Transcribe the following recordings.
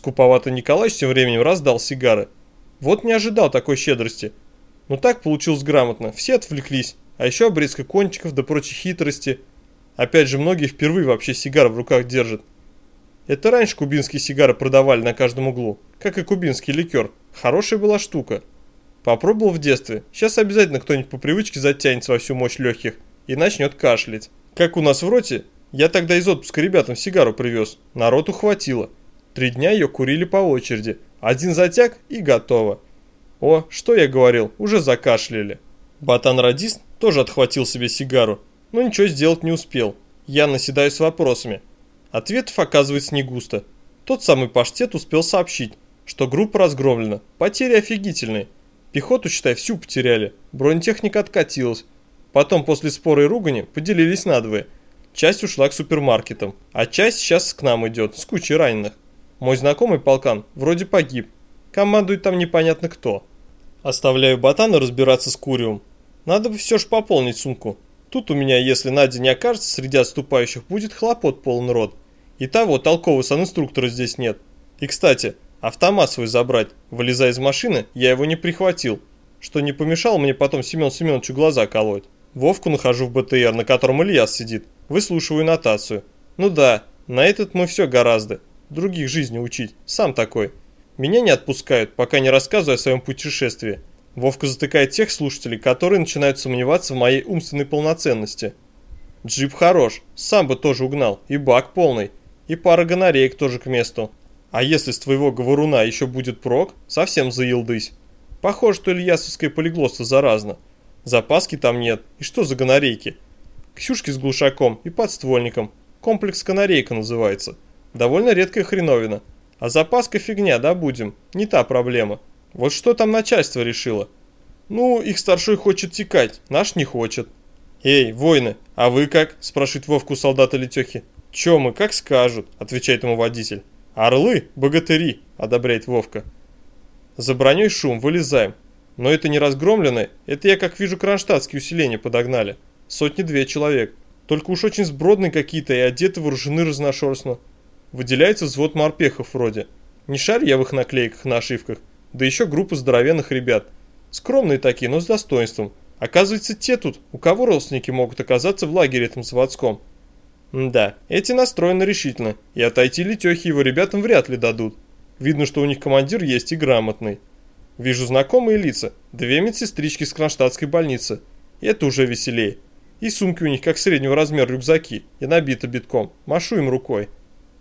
Скуповатый Николаевич тем временем раздал сигары. Вот не ожидал такой щедрости. Но так получилось грамотно, все отвлеклись, а еще обрезка кончиков да прочие хитрости. Опять же, многие впервые вообще сигары в руках держат. Это раньше кубинские сигары продавали на каждом углу, как и кубинский ликер. Хорошая была штука. Попробовал в детстве, сейчас обязательно кто-нибудь по привычке затянется во всю мощь легких и начнет кашлять. Как у нас в роте, я тогда из отпуска ребятам сигару привез, народ ухватило. Три дня ее курили по очереди, один затяг и готово. О, что я говорил, уже закашляли. Ботан-радист тоже отхватил себе сигару, но ничего сделать не успел. Я наседаю с вопросами. Ответов оказывается не густо. Тот самый паштет успел сообщить, что группа разгромлена, потери офигительные. Пехоту, считай, всю потеряли, бронетехника откатилась. Потом после спора и ругани поделились надвое. Часть ушла к супермаркетам, а часть сейчас к нам идет, с кучей раненых. Мой знакомый полкан вроде погиб. Командует там непонятно кто. Оставляю ботана разбираться с куриум. Надо бы все же пополнить сумку. Тут у меня, если Надя не окажется среди отступающих, будет хлопот полный рот. И того, толкового санинструктора здесь нет. И, кстати, автомат свой забрать. Вылезая из машины, я его не прихватил, что не помешало мне потом Семен Семеновичу глаза колоть. Вовку нахожу в БТР, на котором Ильяс сидит. Выслушиваю нотацию. Ну да, на этот мы все гораздо других жизни учить, сам такой. Меня не отпускают, пока не рассказываю о своем путешествии. Вовка затыкает тех слушателей, которые начинают сомневаться в моей умственной полноценности. Джип хорош, сам бы тоже угнал, и бак полный, и пара гонореек тоже к месту. А если с твоего говоруна еще будет прок, совсем заилдысь. Похоже, что ильясовское полиглотство заразно. Запаски там нет, и что за гонорейки? Ксюшки с глушаком и подствольником. Комплекс канарейка называется. Довольно редкая хреновина. А запаска фигня, да будем, не та проблема. Вот что там начальство решило? Ну, их старшой хочет текать, наш не хочет. Эй, воины, а вы как? Спрашивает Вовку солдата Летехи. Че мы, как скажут, отвечает ему водитель. Орлы, богатыри, одобряет Вовка. За броней шум, вылезаем. Но это не разгромленное, это я как вижу кронштадтские усиления подогнали. Сотни-две человек. Только уж очень сбродные какие-то и одеты вооружены разношерстно. Выделяется взвод морпехов вроде. Не шарь я в их наклейках на ошибках. Да еще группа здоровенных ребят. Скромные такие, но с достоинством. Оказывается, те тут, у кого родственники могут оказаться в лагере этом заводском. М да, эти настроены решительно, и отойти Летехи его ребятам вряд ли дадут. Видно, что у них командир есть и грамотный. Вижу знакомые лица, две медсестрички с кронштадтской больницы. Это уже веселее. И сумки у них как среднего размера рюкзаки, и набиты битком. Машу им рукой.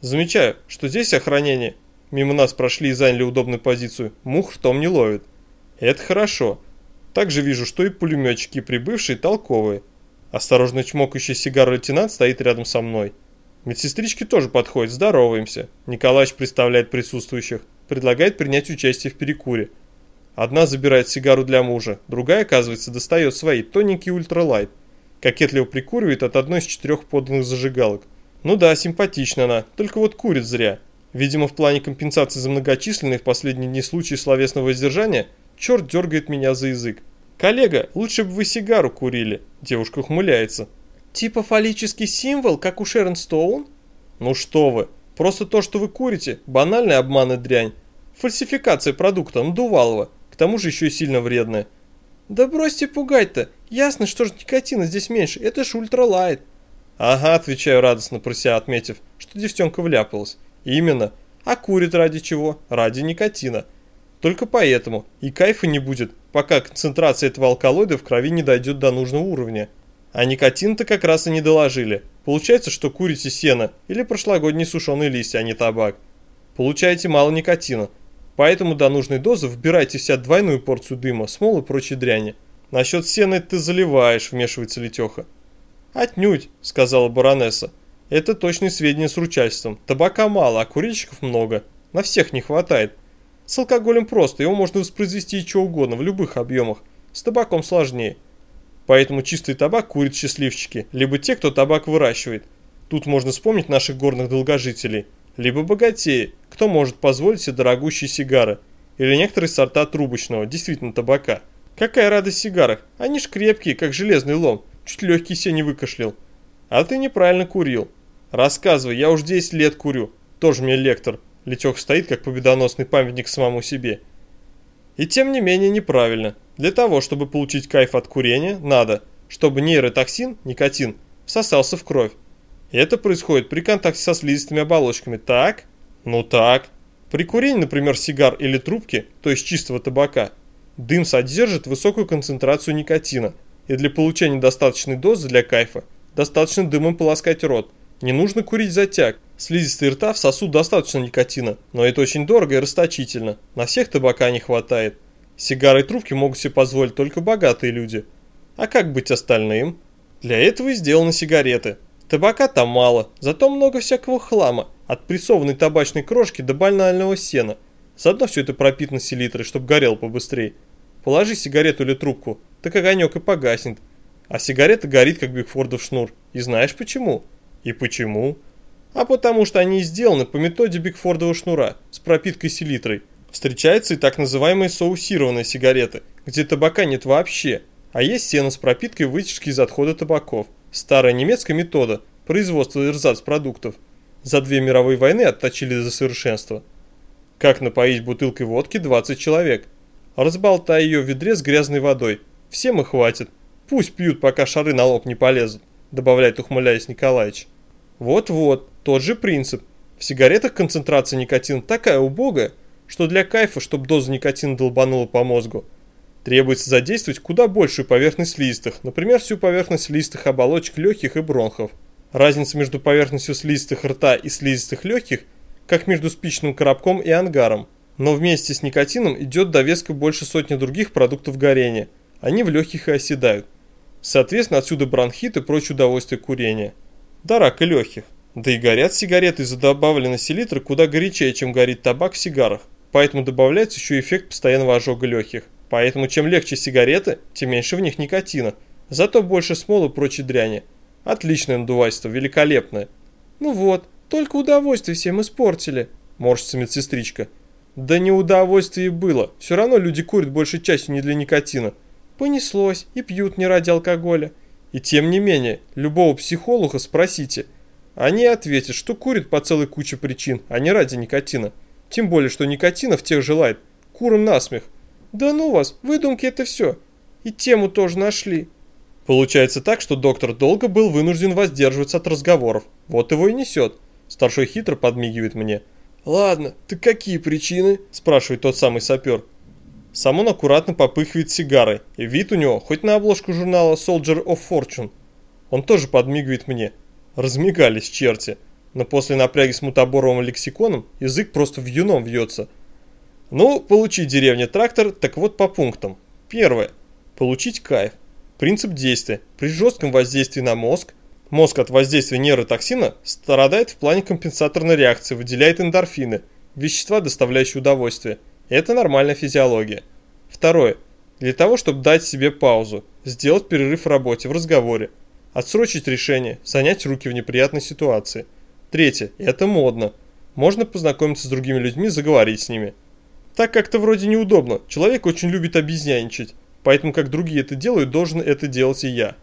Замечаю, что здесь охранение. Мимо нас прошли и заняли удобную позицию. Мух в том не ловит. Это хорошо. Также вижу, что и пулеметчики прибывшие толковые. Осторожно чмокающий сигару лейтенант стоит рядом со мной. Медсестрички тоже подходят, здороваемся. Николаевич представляет присутствующих, предлагает принять участие в перекуре. Одна забирает сигару для мужа, другая, оказывается, достает свои, тоненький ультралайт. Кокетливо прикуривает от одной из четырех поданных зажигалок. Ну да, симпатична она, только вот курит зря. Видимо, в плане компенсации за многочисленные в последние дни случаи словесного воздержания, черт дергает меня за язык. «Коллега, лучше бы вы сигару курили», – девушка ухмыляется. «Типа фаллический символ, как у Шерон Стоун?» «Ну что вы, просто то, что вы курите, банальный обман и дрянь. Фальсификация продукта, надувалова, к тому же еще и сильно вредная». «Да бросьте пугать-то, ясно, что же никотина здесь меньше, это ж ультралайт». «Ага», отвечаю радостно про себя, отметив, что девчонка вляпалась. «Именно. А курит ради чего? Ради никотина. Только поэтому. И кайфа не будет, пока концентрация этого алкалоида в крови не дойдет до нужного уровня. А никотин-то как раз и не доложили. Получается, что курите сено или прошлогодние сушеные листья, а не табак. Получаете мало никотина. Поэтому до нужной дозы вбирайте в себя двойную порцию дыма, смол и прочей дряни. Насчет сена ты заливаешь, вмешивается Летеха. «Отнюдь», — сказала баронесса. «Это точные сведения с ручательством. Табака мало, а курильщиков много. На всех не хватает. С алкоголем просто, его можно воспроизвести что угодно, в любых объемах. С табаком сложнее. Поэтому чистый табак курят счастливчики, либо те, кто табак выращивает. Тут можно вспомнить наших горных долгожителей. Либо богатеи, кто может позволить себе дорогущие сигары. Или некоторые сорта трубочного, действительно табака. Какая радость сигарах, они ж крепкие, как железный лом. Чуть легкий себе не выкашлял. А ты неправильно курил. Рассказывай, я уж 10 лет курю. Тоже мне лектор. Летех стоит, как победоносный памятник самому себе. И тем не менее неправильно. Для того, чтобы получить кайф от курения, надо, чтобы нейротоксин, никотин, всосался в кровь. И это происходит при контакте со слизистыми оболочками. Так? Ну так. При курении, например, сигар или трубки, то есть чистого табака, дым содержит высокую концентрацию никотина, и для получения достаточной дозы для кайфа достаточно дымом полоскать рот. Не нужно курить затяг. Слизистые рта всосут достаточно никотина, но это очень дорого и расточительно. На всех табака не хватает. Сигары и трубки могут себе позволить только богатые люди. А как быть остальным? Для этого и сделаны сигареты. Табака там мало, зато много всякого хлама, от прессованной табачной крошки до банального сена. Заодно все это пропитано селитрой, чтобы горел побыстрее. Положи сигарету или трубку, так огонек и погаснет. А сигарета горит, как Бикфордов шнур. И знаешь почему? И почему? А потому что они сделаны по методе Бикфордова шнура с пропиткой селитрой. Встречаются и так называемые соусированные сигареты, где табака нет вообще, а есть сено с пропиткой вытяжки из отхода табаков. Старая немецкая метода производства эрзац-продуктов. За две мировые войны отточили до совершенства. Как напоить бутылкой водки 20 человек? Разболтай ее в ведре с грязной водой. Всем и хватит. Пусть пьют, пока шары на лоб не полезут, добавляет ухмыляясь Николаевич. Вот-вот, тот же принцип. В сигаретах концентрация никотина такая убогая, что для кайфа, чтобы доза никотина долбанула по мозгу, требуется задействовать куда большую поверхность слизистых, например, всю поверхность слизистых оболочек легких и бронхов. Разница между поверхностью слизистых рта и слизистых легких, как между спичным коробком и ангаром. Но вместе с никотином идет довеска больше сотни других продуктов горения. Они в легких и оседают. Соответственно, отсюда бронхит и прочее удовольствие курения. Да рак и легких. Да и горят сигареты из-за добавленной селитры куда горячее, чем горит табак в сигарах. Поэтому добавляется еще эффект постоянного ожога легких. Поэтому чем легче сигареты, тем меньше в них никотина. Зато больше смолы и прочей дряни. Отличное надувательство, великолепное. Ну вот, только удовольствие всем испортили, морщится медсестричка. Да не удовольствие было, все равно люди курят большей частью не для никотина. Понеслось и пьют не ради алкоголя. И тем не менее, любого психолога спросите. Они ответят, что курят по целой куче причин, а не ради никотина. Тем более, что никотина в тех желает. Курам насмех. Да ну вас, выдумки это все. И тему тоже нашли. Получается так, что доктор долго был вынужден воздерживаться от разговоров. Вот его и несет. Старшой хитро подмигивает мне. «Ладно, ты какие причины?» – спрашивает тот самый сапер. Сам он аккуратно попыхивает сигарой, и вид у него хоть на обложку журнала Soldier of Fortune. Он тоже подмигивает мне. Размигались черти. Но после напряги с мутаборовым лексиконом язык просто в юном вьется – ну, получить деревня трактор, так вот по пунктам. Первое. Получить кайф. Принцип действия. При жестком воздействии на мозг, мозг от воздействия нейротоксина страдает в плане компенсаторной реакции, выделяет эндорфины, вещества, доставляющие удовольствие. Это нормальная физиология. Второе. Для того, чтобы дать себе паузу, сделать перерыв в работе, в разговоре, отсрочить решение, занять руки в неприятной ситуации. Третье. Это модно. Можно познакомиться с другими людьми, заговорить с ними. Так как-то вроде неудобно. Человек очень любит обезьяничать. Поэтому, как другие это делают, должен это делать и я.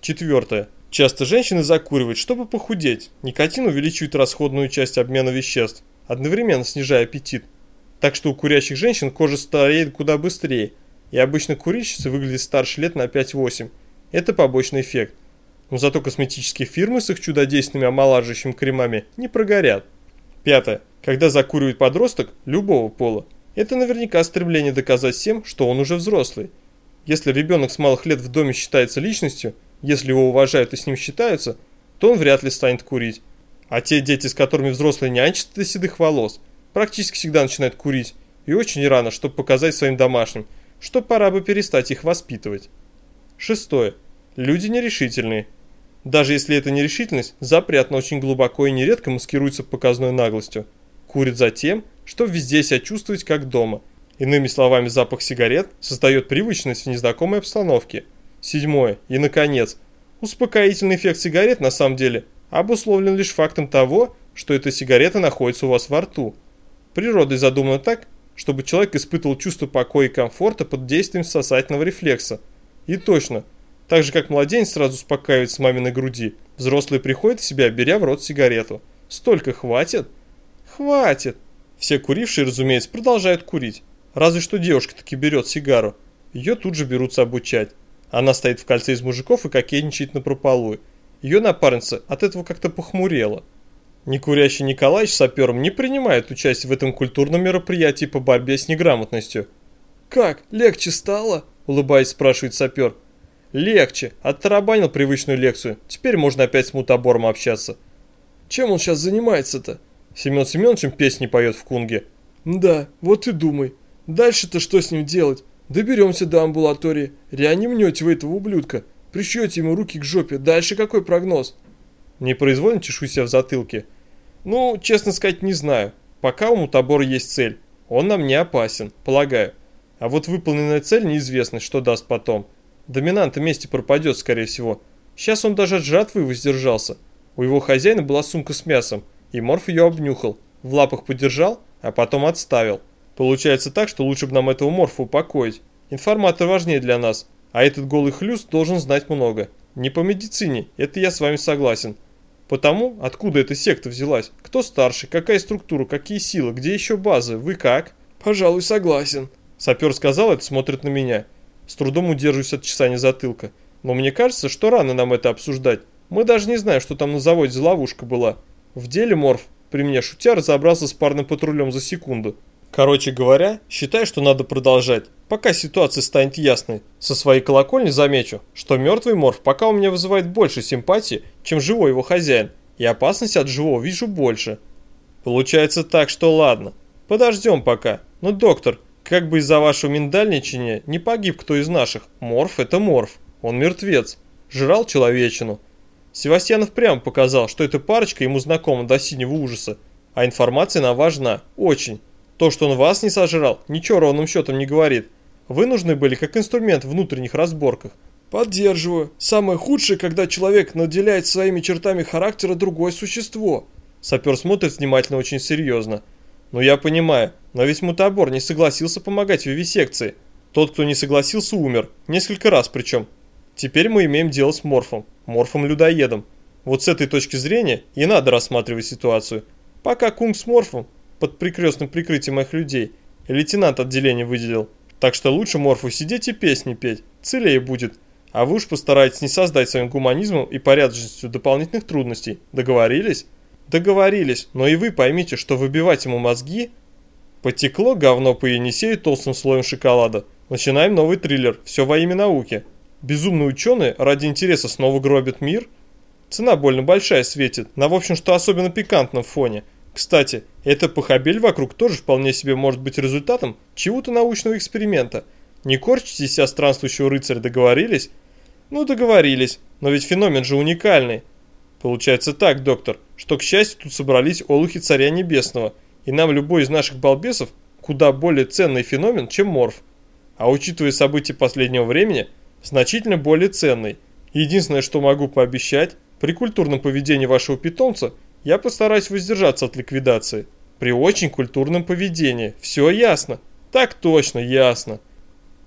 Четвертое. Часто женщины закуривают, чтобы похудеть. Никотин увеличивает расходную часть обмена веществ, одновременно снижая аппетит. Так что у курящих женщин кожа стареет куда быстрее, и обычно курильщица выглядит старше лет на 5-8. Это побочный эффект. Но зато косметические фирмы с их чудодейственными омолаживающими кремами не прогорят. Пятое. Когда закуривает подросток любого пола, это наверняка стремление доказать всем, что он уже взрослый. Если ребенок с малых лет в доме считается личностью, если его уважают и с ним считаются, то он вряд ли станет курить. А те дети, с которыми взрослые нянчатся до седых волос, практически всегда начинают курить, и очень рано, чтобы показать своим домашним, что пора бы перестать их воспитывать. Шестое. Люди нерешительные. Даже если это нерешительность, запрятана очень глубоко и нередко маскируется показной наглостью. Курит за тем, чтобы везде себя чувствовать как дома. Иными словами, запах сигарет создает привычность в незнакомой обстановке. Седьмое. И, наконец, успокоительный эффект сигарет на самом деле обусловлен лишь фактом того, что эта сигарета находится у вас во рту. Природой задумано так, чтобы человек испытывал чувство покоя и комфорта под действием сосательного рефлекса. И точно, так же как младенец сразу успокаивается с маминой груди, взрослый приходит в себя, беря в рот сигарету. Столько хватит? Хватит. Все курившие, разумеется, продолжают курить. Разве что девушка таки берет сигару. Ее тут же берутся обучать. Она стоит в кольце из мужиков и кокетничает на прополую. Ее напарница от этого как-то похмурела. Некурящий Николаевич сапером не принимает участие в этом культурном мероприятии по борьбе с неграмотностью. «Как, легче стало?» – улыбаясь, спрашивает сапер. «Легче. Оттарабанил привычную лекцию. Теперь можно опять с мутабором общаться». «Чем он сейчас занимается-то?» Семен Семеновичем песни поет в Кунге. «Да, вот и думай. Дальше-то что с ним делать? Доберемся до амбулатории, реанимнете вы этого ублюдка, пришьете ему руки к жопе. Дальше какой прогноз?» Непроизвольно чешусь я в затылке. «Ну, честно сказать, не знаю. Пока у мутабора есть цель. Он нам не опасен, полагаю. А вот выполненная цель неизвестно, что даст потом. Доминант вместе пропадет, скорее всего. Сейчас он даже от жратвы воздержался. У его хозяина была сумка с мясом, и Морф ее обнюхал, в лапах подержал, а потом отставил. Получается так, что лучше бы нам этого Морфа упокоить. Информатор важнее для нас, а этот голый хлюст должен знать много. Не по медицине, это я с вами согласен. Потому, откуда эта секта взялась? Кто старше? Какая структура? Какие силы? Где еще базы? Вы как? Пожалуй, согласен. Сапер сказал это, смотрит на меня. С трудом удерживаюсь от чесания затылка. Но мне кажется, что рано нам это обсуждать. Мы даже не знаем, что там на заводе за ловушка была. В деле Морф, при мне шутя, разобрался с парным патрулем за секунду. Короче говоря, считаю, что надо продолжать, пока ситуация станет ясной. Со своей колокольни замечу, что мертвый Морф пока у меня вызывает больше симпатии, чем живой его хозяин, и опасность от живого вижу больше. Получается так, что ладно, подождем пока. Но, доктор, как бы из-за вашего миндальничания не погиб кто из наших, Морф это Морф, он мертвец, жрал человечину. Севастьянов прямо показал, что эта парочка ему знакома до синего ужаса, а информация нам важна, очень. То, что он вас не сожрал, ничего ровным счетом не говорит. Вы нужны были как инструмент в внутренних разборках. Поддерживаю. Самое худшее, когда человек наделяет своими чертами характера другое существо. Сапер смотрит внимательно очень серьезно. Ну я понимаю, но ведь мутабор не согласился помогать в вивисекции. Тот, кто не согласился, умер. Несколько раз причем. Теперь мы имеем дело с морфом. Морфом-людоедом. Вот с этой точки зрения и надо рассматривать ситуацию. Пока Кунг с морфом под прикрестным прикрытием моих людей. Лейтенант отделения выделил. Так что лучше Морфу сидеть и песни петь. Целее будет. А вы уж постарайтесь не создать своим гуманизмом и порядочностью дополнительных трудностей. Договорились? Договорились, но и вы поймите, что выбивать ему мозги... Потекло говно по Енисею толстым слоем шоколада. Начинаем новый триллер. Все во имя науки. Безумные ученые ради интереса снова гробят мир? Цена больно большая светит, на в общем что особенно пикантном фоне – кстати, эта похабель вокруг тоже вполне себе может быть результатом чего-то научного эксперимента. Не корчите себя странствующего рыцаря, договорились? Ну, договорились, но ведь феномен же уникальный. Получается так, доктор, что, к счастью, тут собрались олухи Царя Небесного, и нам любой из наших балбесов куда более ценный феномен, чем морф. А учитывая события последнего времени, значительно более ценный. Единственное, что могу пообещать, при культурном поведении вашего питомца – я постараюсь воздержаться от ликвидации. При очень культурном поведении. Все ясно? Так точно, ясно.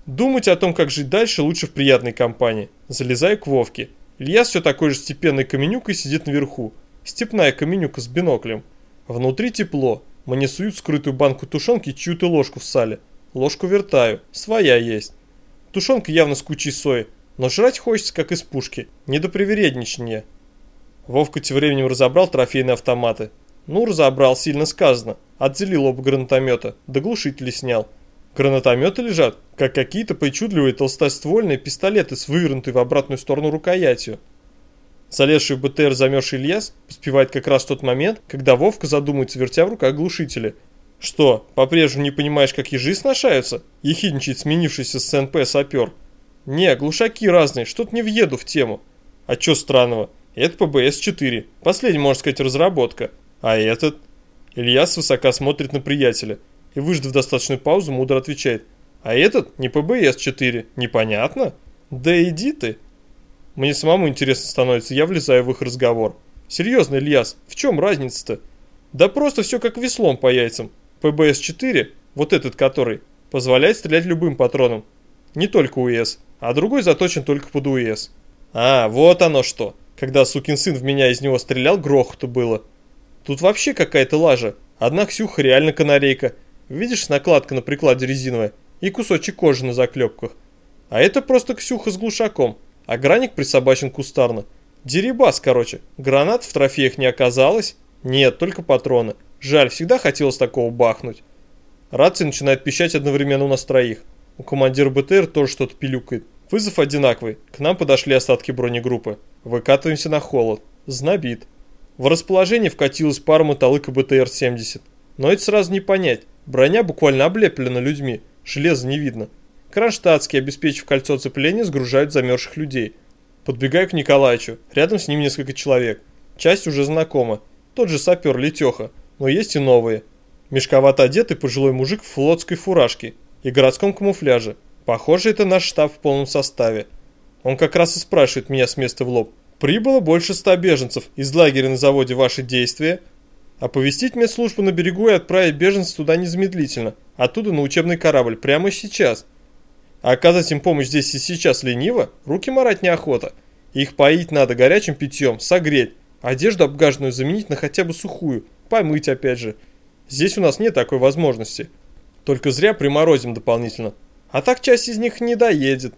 Думать о том, как жить дальше, лучше в приятной компании. Залезаю к Вовке. Илья все такой же степенной каменюкой сидит наверху. Степная каменюка с биноклем. Внутри тепло. Мне суют скрытую банку тушенки и чью-то ложку в сале. Ложку вертаю. Своя есть. Тушенка явно с кучей сои. Но жрать хочется, как из пушки. Не до привередничания. Вовка тем временем разобрал трофейные автоматы. Ну, разобрал, сильно сказано. Отделил оба гранатомета, да глушители снял. Гранатометы лежат, как какие-то причудливые толстоствольные пистолеты с вывернутой в обратную сторону рукоятью. Залезший в БТР замерзший Ильяс поспевает как раз в тот момент, когда Вовка задумается, вертя в руках глушители. «Что, по-прежнему не понимаешь, как ежи сношаются?» – ехидничает сменившийся с СНП сапер. «Не, глушаки разные, что-то не въеду в тему». «А чё странного?» Это ПБС-4, последняя, можно сказать, разработка. А этот? Илья свысока смотрит на приятеля и, выждав достаточную паузу, мудро отвечает. А этот не ПБС-4, непонятно? Да иди ты. Мне самому интересно становится, я влезаю в их разговор. Серьезно, Ильяс, в чем разница-то? Да просто все как веслом по яйцам. ПБС-4, вот этот который, позволяет стрелять любым патроном. Не только УС, а другой заточен только под УС. А, вот оно что. Когда сукин сын в меня из него стрелял, грохоту было. Тут вообще какая-то лажа. Одна Ксюха реально канарейка. Видишь, накладка на прикладе резиновая и кусочек кожи на заклепках. А это просто Ксюха с глушаком, а граник присобачен кустарно. Дерибас, короче. Гранат в трофеях не оказалось? Нет, только патроны. Жаль, всегда хотелось такого бахнуть. Рация начинает пищать одновременно у нас троих. У командира БТР тоже что-то пилюкает. Вызов одинаковый. К нам подошли остатки бронегруппы. Выкатываемся на холод. Знобит. В расположение вкатилась пара мотолыка БТР-70. Но это сразу не понять. Броня буквально облеплена людьми. Железа не видно. Кронштадтские, обеспечив кольцо цепления, сгружают замерзших людей. Подбегаю к Николаевичу. Рядом с ним несколько человек. Часть уже знакома. Тот же сапер Летеха. Но есть и новые. Мешковато одетый пожилой мужик в флотской фуражке и городском камуфляже. Похоже, это наш штаб в полном составе. Он как раз и спрашивает меня с места в лоб. Прибыло больше ста беженцев. Из лагеря на заводе ваши действия? Оповестить медслужбу на берегу и отправить беженцев туда незамедлительно. Оттуда на учебный корабль. Прямо сейчас. А оказать им помощь здесь и сейчас лениво, руки марать неохота. Их поить надо горячим питьем, согреть. Одежду обгаженную заменить на хотя бы сухую, помыть опять же. Здесь у нас нет такой возможности. Только зря приморозим дополнительно. А так часть из них не доедет.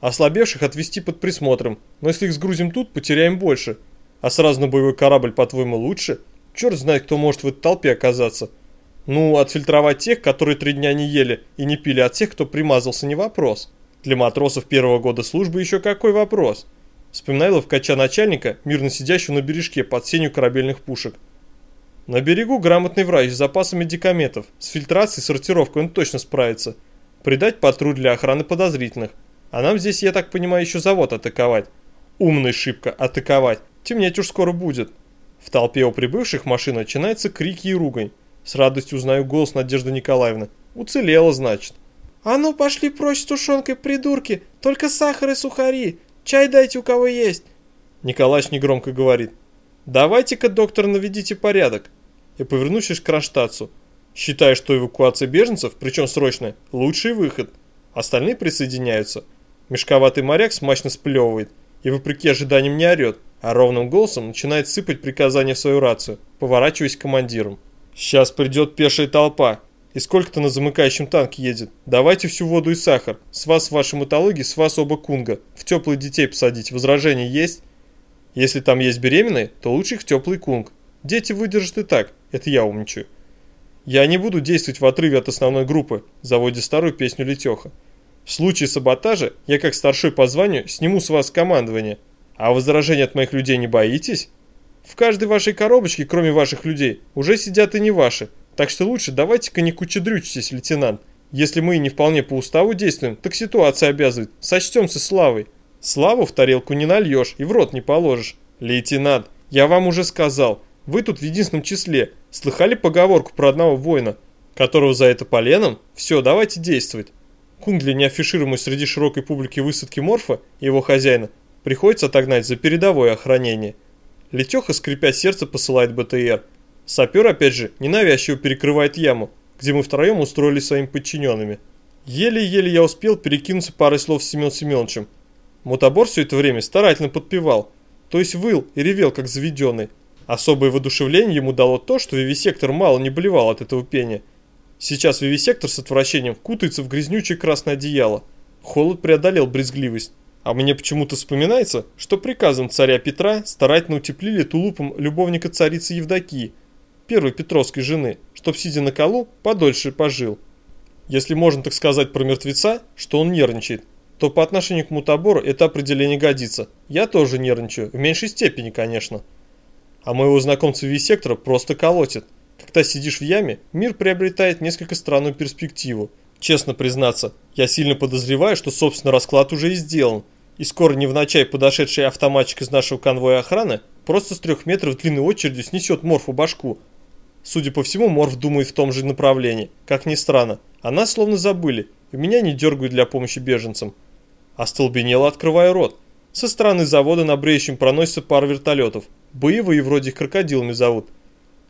Ослабевших отвезти под присмотром, но если их сгрузим тут, потеряем больше. А сразу на боевой корабль, по-твоему, лучше? Черт знает, кто может в этой толпе оказаться. Ну, отфильтровать тех, которые три дня не ели и не пили от тех, кто примазался, не вопрос. Для матросов первого года службы еще какой вопрос? Вспоминаю ловкача начальника, мирно сидящего на бережке под сенью корабельных пушек. На берегу грамотный врач с запасом медикаментов, с фильтрацией и сортировкой он точно справится. Придать патруль для охраны подозрительных. А нам здесь, я так понимаю, еще завод атаковать. Умный шибко, атаковать. Темнеть уж скоро будет. В толпе у прибывших машин начинается крики и ругань. С радостью узнаю голос Надежды Николаевны. Уцелела, значит. «А ну, пошли прочь с тушенкой, придурки! Только сахар и сухари! Чай дайте, у кого есть!» Николаевич негромко говорит. «Давайте-ка, доктор, наведите порядок!» И повернувшись к Кронштадту. Считаю, что эвакуация беженцев, причем срочная, лучший выход. Остальные присоединяются. Мешковатый моряк смачно сплевывает и, вопреки ожиданиям, не орет, а ровным голосом начинает сыпать приказания в свою рацию, поворачиваясь к командирам. Сейчас придет пешая толпа. И сколько-то на замыкающем танке едет. Давайте всю воду и сахар. С вас ваши мотологи, с вас оба кунга. В теплые детей посадить. Возражения есть? Если там есть беременные, то лучше их в теплый кунг. Дети выдержат и так. Это я умничаю. Я не буду действовать в отрыве от основной группы, заводя старую песню Летеха. В случае саботажа я как старший по званию сниму с вас командование. А возражения от моих людей не боитесь? В каждой вашей коробочке, кроме ваших людей, уже сидят и не ваши. Так что лучше давайте-ка не кучедрючитесь, лейтенант. Если мы и не вполне по уставу действуем, так ситуация обязывает. Сочтемся славой. Славу в тарелку не нальешь и в рот не положишь. Лейтенант, я вам уже сказал, вы тут в единственном числе. Слыхали поговорку про одного воина, которого за это поленом? Все, давайте действовать. Кунгли, не афишируемый среди широкой публики высадки Морфа и его хозяина, приходится отогнать за передовое охранение – Летеха, скрипя сердце, посылает БТР. Сапер, опять же, ненавязчиво перекрывает яму, где мы втроем устроили своими подчиненными. Еле-еле я успел перекинуться парой слов с Семен Семеновичем. Мотобор все это время старательно подпевал, то есть выл и ревел, как заведенный. Особое воодушевление ему дало то, что вивисектор мало не болевал от этого пения. Сейчас вивисектор с отвращением кутается в грязнючее красное одеяло. Холод преодолел брезгливость. А мне почему-то вспоминается, что приказом царя Петра старательно утеплили тулупом любовника царицы Евдокии, первой Петровской жены, чтоб, сидя на колу, подольше пожил. Если можно так сказать про мертвеца, что он нервничает, то по отношению к мутабору это определение годится. Я тоже нервничаю, в меньшей степени, конечно. А моего знакомца Висектора просто колотит. Когда сидишь в яме, мир приобретает несколько странную перспективу. Честно признаться, я сильно подозреваю, что собственно расклад уже и сделан – и скоро невначай подошедший автоматчик из нашего конвоя охраны просто с трех метров длинной очередью снесет Морфу башку. Судя по всему, Морф думает в том же направлении. Как ни странно, а словно забыли, и меня не дергают для помощи беженцам. Остолбенело открывая рот. Со стороны завода на бреющем проносится пара вертолетов. Боевые вроде их крокодилами зовут.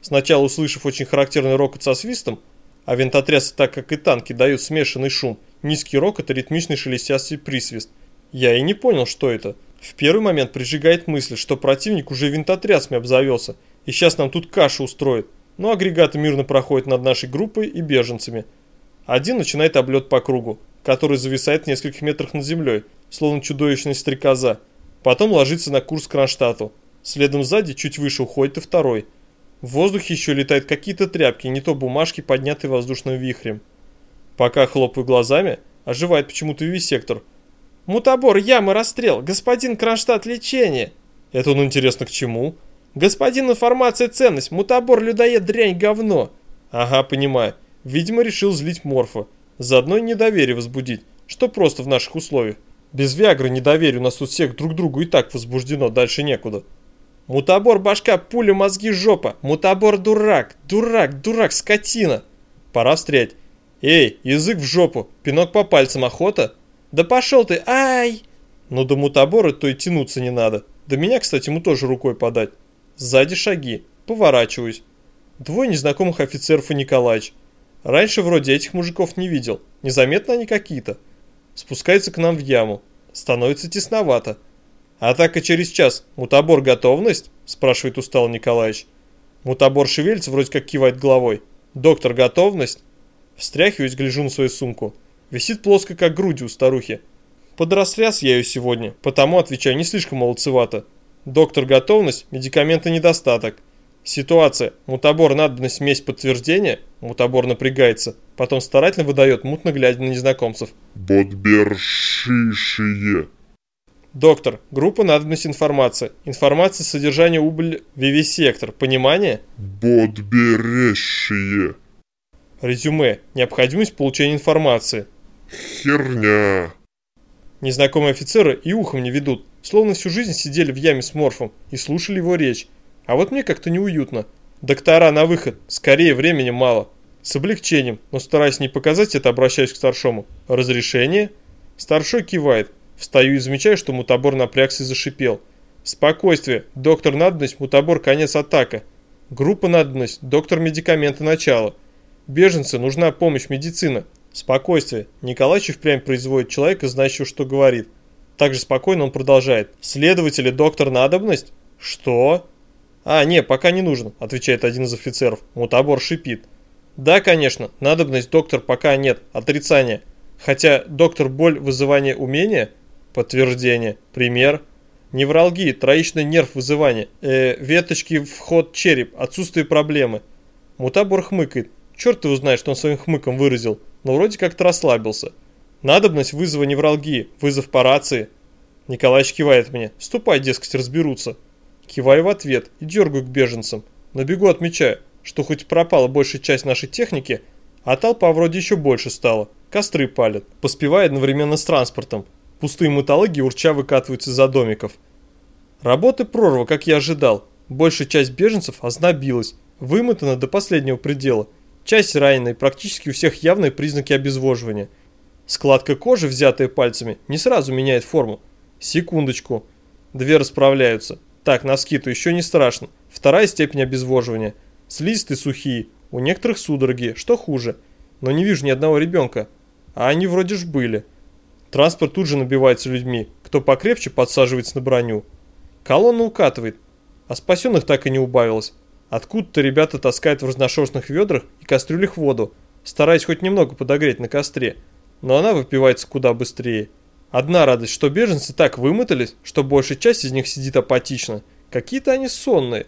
Сначала услышав очень характерный рокот со свистом, а винтотрясы, так как и танки, дают смешанный шум, низкий рокот и ритмичный шелестящий присвист – я и не понял, что это. В первый момент прижигает мысль, что противник уже винтотрясами обзавелся, и сейчас нам тут кашу устроит. но агрегаты мирно проходят над нашей группой и беженцами. Один начинает облет по кругу, который зависает в нескольких метрах над землей, словно чудовищная стрекоза. Потом ложится на курс к Кронштадту. Следом сзади, чуть выше, уходит и второй. В воздухе еще летают какие-то тряпки, не то бумажки, поднятые воздушным вихрем. Пока хлопаю глазами, оживает почему-то вивисектор. «Мутабор, яма, расстрел! Господин Кронштадт, лечение!» Это он интересно к чему? «Господин, информация, ценность! Мутабор, людоед, дрянь, говно!» Ага, понимаю. Видимо, решил злить Морфа. Заодно и недоверие возбудить, что просто в наших условиях. Без Виагры недоверие у нас тут всех друг другу и так возбуждено, дальше некуда. Мутабор башка, пуля, мозги, жопа. Мутабор дурак, дурак, дурак, скотина. Пора встрять. Эй, язык в жопу, пинок по пальцам, охота? Да пошел ты, ай! Ну до мутабора то и тянуться не надо. До меня, кстати, ему тоже рукой подать. Сзади шаги. Поворачиваюсь. Двое незнакомых офицеров и Николаевич. Раньше вроде этих мужиков не видел. Незаметно они какие-то. Спускается к нам в яму. Становится тесновато. «Атака через час. Мутабор готовность?» – спрашивает устал Николаевич. Мутабор шевелится, вроде как кивает головой. «Доктор, готовность?» Встряхиваюсь, гляжу на свою сумку. Висит плоско, как груди у старухи. Подрастряс я ее сегодня, потому отвечаю не слишком молодцевато. Доктор, готовность, медикаменты недостаток. Ситуация. Мутабор надобность смесь подтверждения. Мутабор напрягается. Потом старательно выдает, мутно глядя на незнакомцев. Бодбершишие. Доктор, группа надобность информация. Информация содержания убыль вивисектор. Понимание? Бодберешие. Резюме. Необходимость получения информации. Херня. Незнакомые офицеры и ухом не ведут, словно всю жизнь сидели в яме с морфом и слушали его речь. А вот мне как-то неуютно. Доктора на выход, скорее времени мало. С облегчением, но стараясь не показать это, обращаюсь к старшому. Разрешение? Старшой кивает. Встаю и замечаю, что мутабор напрягся и зашипел. Спокойствие. Доктор надобность, мутабор конец атака. Группа надобность, доктор медикаменты начало. Беженцы, нужна помощь, медицина. Спокойствие. Николаевич впрямь производит человека, знающего, что говорит. Также спокойно он продолжает. Следователи, доктор надобность? Что? А, не, пока не нужен, отвечает один из офицеров. Мутабор шипит. Да, конечно, надобность доктор пока нет, отрицание. Хотя доктор боль вызывание умения? Подтверждение. Пример. Невралгия, троичный нерв вызывания. Э, веточки вход череп, отсутствие проблемы. Мутабор хмыкает. Черт его знает, что он своим хмыком выразил, но вроде как-то расслабился. Надобность вызова невралгии, вызов по рации. Николаевич кивает мне. Ступай, дескать, разберутся. Киваю в ответ и дергаю к беженцам. На бегу отмечаю, что хоть пропала большая часть нашей техники, а толпа вроде еще больше стала. Костры палят. Поспевая одновременно с транспортом. Пустые мотологи урча выкатываются за домиков. Работы прорва, как я ожидал. Большая часть беженцев ознобилась, вымотана до последнего предела. Часть раненой, практически у всех явные признаки обезвоживания. Складка кожи, взятая пальцами, не сразу меняет форму. Секундочку. Две расправляются. Так, на скиту еще не страшно. Вторая степень обезвоживания. Слизистые сухие. У некоторых судороги, что хуже. Но не вижу ни одного ребенка. А они вроде ж были. Транспорт тут же набивается людьми. Кто покрепче, подсаживается на броню. Колонна укатывает. А спасенных так и не убавилось. Откуда-то ребята таскают в разношерстных ведрах и кастрюлях воду, стараясь хоть немного подогреть на костре. Но она выпивается куда быстрее. Одна радость, что беженцы так вымотались, что большая часть из них сидит апатично. Какие-то они сонные.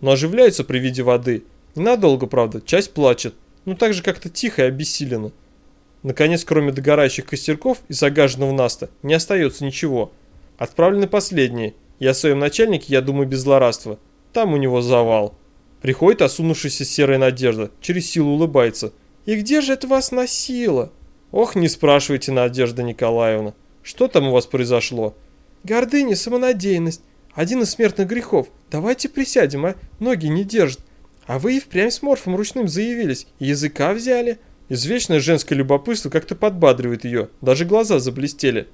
Но оживляются при виде воды. Ненадолго, правда, часть плачет. Ну так же как-то тихо и обессиленно. Наконец, кроме догорающих костерков и загаженного наста, не остается ничего. Отправлены последние. И о своем начальнике я думаю без злорадства. Там у него завал. Приходит осунувшаяся серая надежда, через силу улыбается. «И где же это вас носило?» «Ох, не спрашивайте, Надежда Николаевна. Что там у вас произошло?» «Гордыня, самонадеянность. Один из смертных грехов. Давайте присядем, а? Ноги не держат. А вы и впрямь с морфом ручным заявились. Языка взяли». Извечное женское любопытство как-то подбадривает ее, даже глаза заблестели.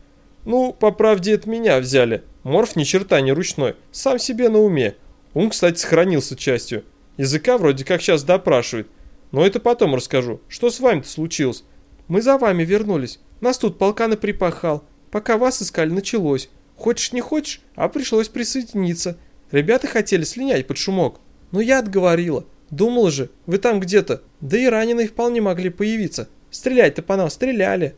Ну, по правде, это меня взяли. Морф ни черта не ручной, сам себе на уме. Ум, кстати, сохранился частью. Языка вроде как сейчас допрашивают. Но это потом расскажу. Что с вами-то случилось? Мы за вами вернулись. Нас тут полкана припахал. Пока вас искали, началось. Хочешь не хочешь, а пришлось присоединиться. Ребята хотели слинять под шумок. Но я отговорила. Думал же, вы там где-то. Да и раненые вполне могли появиться. Стрелять-то по нам стреляли.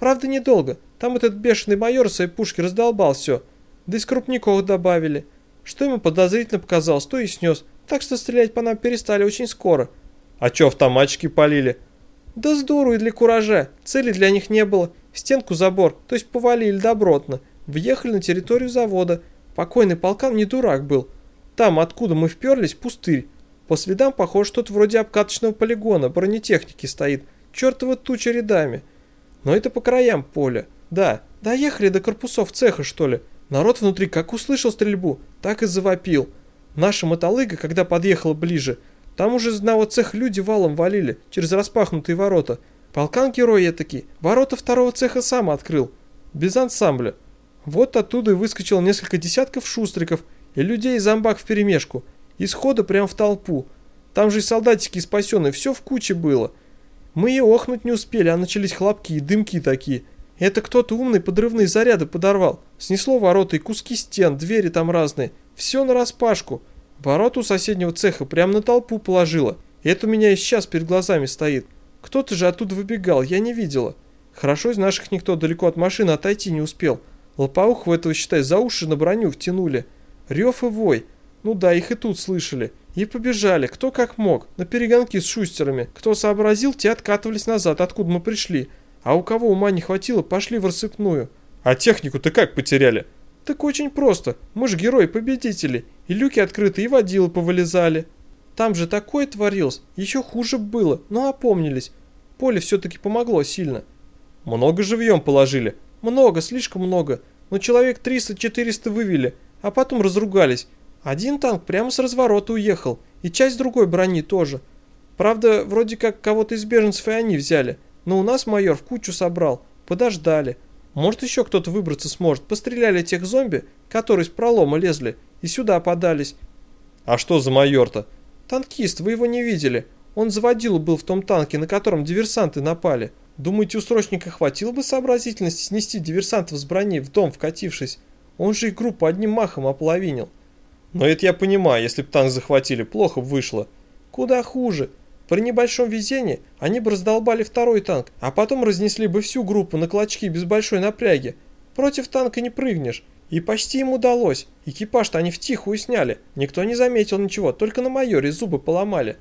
Правда, недолго. Там этот бешеный майор своей пушки раздолбал все. Да и с крупников добавили. Что ему подозрительно показалось, то и снес. Так что стрелять по нам перестали очень скоро. А чё, автоматчики полили? Да здорово и для куража. Цели для них не было. Стенку забор, то есть повалили добротно. Въехали на территорию завода. Покойный полкан не дурак был. Там, откуда мы вперлись, пустырь. По следам похоже что-то вроде обкаточного полигона, бронетехники стоит. Чертова туча рядами. Но это по краям поля. Да, доехали до корпусов цеха, что ли. Народ внутри как услышал стрельбу, так и завопил. Наша мотолыга, когда подъехала ближе, там уже из одного цеха люди валом валили, через распахнутые ворота. Полкан герой этакий, ворота второго цеха сам открыл. Без ансамбля. Вот оттуда и выскочило несколько десятков шустриков и людей зомбак вперемешку. Из хода прямо в толпу. Там же и солдатики спасенные, все в куче было. Мы и охнуть не успели, а начались хлопки и дымки такие. Это кто-то умный подрывные заряды подорвал. Снесло ворота и куски стен, двери там разные. Все нараспашку. Ворот у соседнего цеха прямо на толпу положило. И это у меня и сейчас перед глазами стоит. Кто-то же оттуда выбегал, я не видела. Хорошо из наших никто далеко от машины отойти не успел. Лопоухов этого, считай, за уши на броню втянули. Рев и вой. Ну да, их и тут слышали. И побежали, кто как мог, на перегонки с шустерами. Кто сообразил, те откатывались назад, откуда мы пришли. А у кого ума не хватило, пошли в рассыпную. А технику-то как потеряли? Так очень просто. Мы же герои-победители. И люки открыты, и водилы повылезали. Там же такое творилось. Еще хуже было, но опомнились. Поле все-таки помогло сильно. Много живьем положили. Много, слишком много. Но человек 300-400 вывели, а потом разругались. Один танк прямо с разворота уехал, и часть другой брони тоже. Правда, вроде как кого-то из беженцев и они взяли. Но у нас майор в кучу собрал. Подождали. Может еще кто-то выбраться сможет. Постреляли тех зомби, которые с пролома лезли, и сюда подались. А что за майор-то? Танкист, вы его не видели. Он заводил был в том танке, на котором диверсанты напали. Думаете, у срочника хватило бы сообразительности снести диверсантов с брони в дом вкатившись? Он же и группу одним махом ополовинил. Но это я понимаю, если бы танк захватили, плохо вышло. Куда хуже. При небольшом везении они бы раздолбали второй танк, а потом разнесли бы всю группу на клочки без большой напряги. Против танка не прыгнешь. И почти им удалось. Экипаж-то они втихую сняли. Никто не заметил ничего, только на майоре зубы поломали.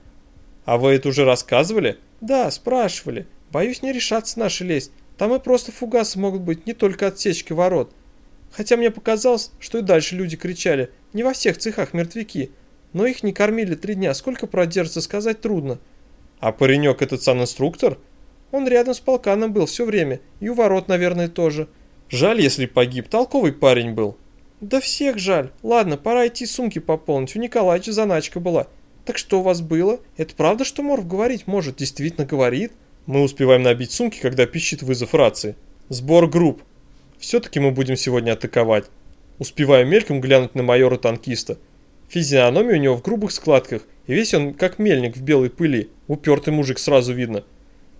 А вы это уже рассказывали? Да, спрашивали. Боюсь не решаться наши лезть. Там и просто фугасы могут быть, не только отсечки ворот. Хотя мне показалось, что и дальше люди кричали. Не во всех цехах мертвяки. Но их не кормили три дня. Сколько продержится, сказать трудно. А паренек этот сам инструктор? Он рядом с полканом был все время. И у ворот, наверное, тоже. Жаль, если погиб. Толковый парень был. Да всех жаль. Ладно, пора идти сумки пополнить. У Николаевича заначка была. Так что у вас было? Это правда, что Морф говорить может? Действительно говорит? Мы успеваем набить сумки, когда пищит вызов рации. Сбор групп. Все-таки мы будем сегодня атаковать. Успеваю мельком глянуть на майора-танкиста. Физиономия у него в грубых складках, и весь он как мельник в белой пыли. Упертый мужик сразу видно.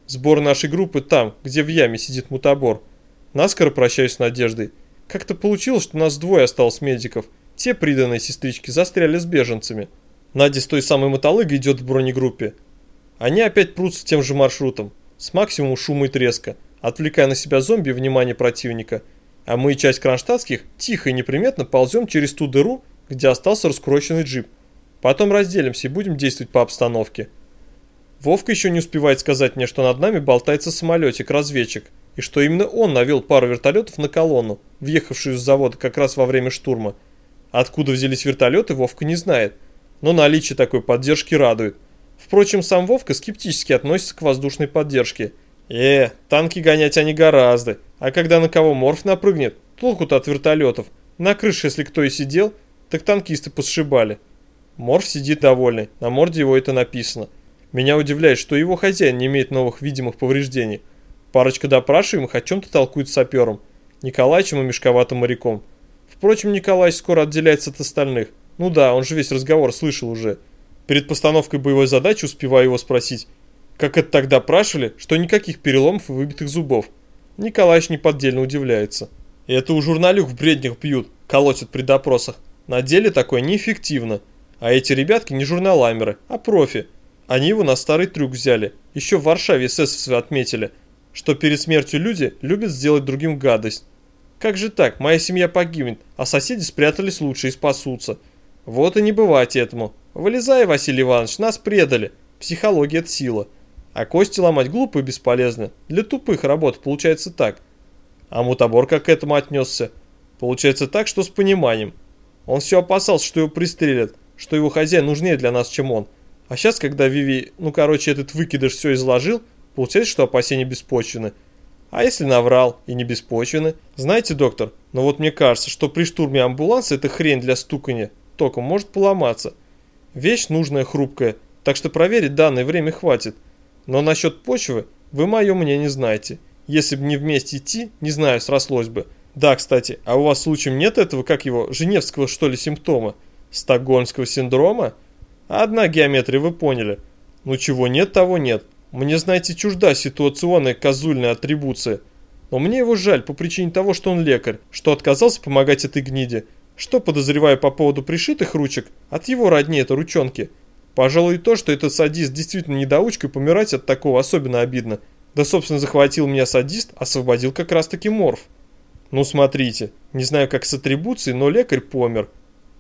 Сбор нашей группы там, где в яме сидит мутабор. Наскоро прощаюсь с Надеждой. Как-то получилось, что нас двое осталось медиков. Те приданные сестрички застряли с беженцами. Надя с той самой мотолыгой идет в бронегруппе. Они опять прутся тем же маршрутом, с максимумом шума и треска, отвлекая на себя зомби внимание противника. А мы часть кронштадтских тихо и неприметно ползем через ту дыру, где остался раскуроченный джип. Потом разделимся и будем действовать по обстановке. Вовка еще не успевает сказать мне, что над нами болтается самолетик-разведчик, и что именно он навел пару вертолетов на колонну, въехавшую с завода как раз во время штурма. Откуда взялись вертолеты, Вовка не знает, но наличие такой поддержки радует. Впрочем, сам Вовка скептически относится к воздушной поддержке. Э, танки гонять они гораздо. А когда на кого морф напрыгнет, толку-то от вертолетов. На крыше, если кто и сидел, так танкисты посшибали. Морф сидит довольный, на морде его это написано. Меня удивляет, что его хозяин не имеет новых видимых повреждений. Парочка допрашиваемых о чем-то толкует сапером, Николаевичем и мешковатым моряком. Впрочем, Николаевич скоро отделяется от остальных. Ну да, он же весь разговор слышал уже. Перед постановкой боевой задачи успеваю его спросить, как это тогда спрашивали, что никаких переломов и выбитых зубов. Николаевич неподдельно удивляется. Это у журналюк в бреднях бьют, колотят при допросах. На деле такое неэффективно. А эти ребятки не журналамеры, а профи. Они его на старый трюк взяли. Еще в Варшаве эсэсовцы отметили, что перед смертью люди любят сделать другим гадость. Как же так, моя семья погибнет, а соседи спрятались лучше и спасутся. Вот и не бывать этому. Вылезай, Василий Иванович, нас предали. Психология – это сила. А кости ломать глупо и бесполезно. Для тупых работ получается так. А мутабор как к этому отнесся? Получается так, что с пониманием. Он все опасался, что его пристрелят, что его хозяин нужнее для нас, чем он. А сейчас, когда Виви, ну короче, этот выкидыш все изложил, получается, что опасения беспочвены. А если наврал и не беспочвены? Знаете, доктор, но ну вот мне кажется, что при штурме амбуланса эта хрень для стукания током может поломаться. Вещь нужная, хрупкая, так что проверить данное время хватит. Но насчет почвы вы мое мнение знаете. Если бы не вместе идти, не знаю, срослось бы. Да, кстати, а у вас случаем нет этого, как его, женевского что ли симптома? Стокгольмского синдрома? Одна геометрия, вы поняли. Ну чего нет, того нет. Мне, знаете, чужда ситуационная козульная атрибуция. Но мне его жаль по причине того, что он лекарь, что отказался помогать этой гниде. Что подозреваю по поводу пришитых ручек, от его родни это ручонки. Пожалуй, то, что этот садист действительно недоучка, и помирать от такого особенно обидно. Да, собственно, захватил меня садист, освободил как раз-таки морф. Ну, смотрите, не знаю, как с атрибуцией, но лекарь помер.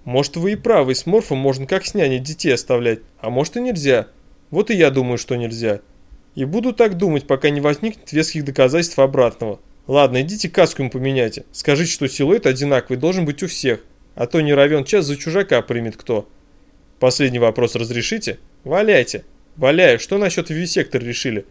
Может, вы и правы, с морфом можно как с няней детей оставлять, а может и нельзя. Вот и я думаю, что нельзя. И буду так думать, пока не возникнет веских доказательств обратного. Ладно, идите каску ему поменяйте. Скажите, что силуэт одинаковый должен быть у всех. А то не равен час за чужака примет кто. Последний вопрос разрешите? Валяйте. Валяю. Что насчет вивисектор решили?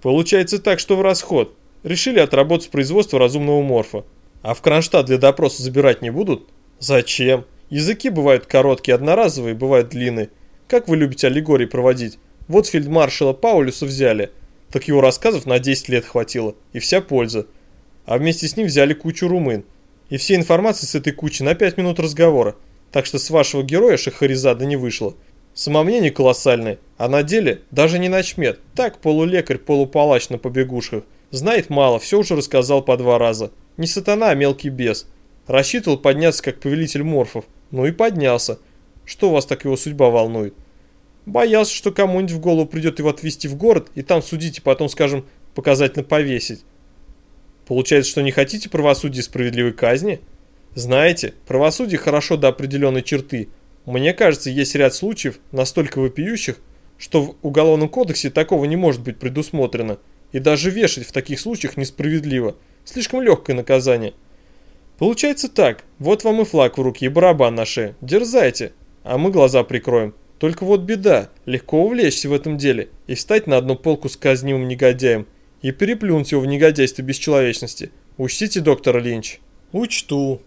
Получается так, что в расход. Решили отработать производство разумного морфа. А в Кронштадт для допроса забирать не будут? Зачем? Языки бывают короткие, одноразовые, бывают длинные. Как вы любите аллегории проводить? Вот фельдмаршала Паулюса взяли, так его рассказов на 10 лет хватило, и вся польза. А вместе с ним взяли кучу румын. И все информации с этой кучи на 5 минут разговора. Так что с вашего героя Шахаризада не вышло. Самомнение колоссальное, а на деле даже не начмет. Так полулекарь, полупалач на побегушках. Знает мало, все уже рассказал по два раза. Не сатана, а мелкий бес. Рассчитывал подняться как повелитель морфов. Ну и поднялся. Что вас так его судьба волнует? Боялся, что кому-нибудь в голову придет его отвезти в город и там судить и потом, скажем, показательно повесить. Получается, что не хотите правосудия справедливой казни? Знаете, правосудие хорошо до определенной черты. Мне кажется, есть ряд случаев, настолько вопиющих, что в Уголовном кодексе такого не может быть предусмотрено. И даже вешать в таких случаях несправедливо. Слишком легкое наказание. Получается так, вот вам и флаг в руки, и барабан на шее. Дерзайте, а мы глаза прикроем. Только вот беда, легко увлечься в этом деле и встать на одну полку с казнимым негодяем и переплюнуть его в негодяйстве бесчеловечности. Учтите, доктор Линч. Учту.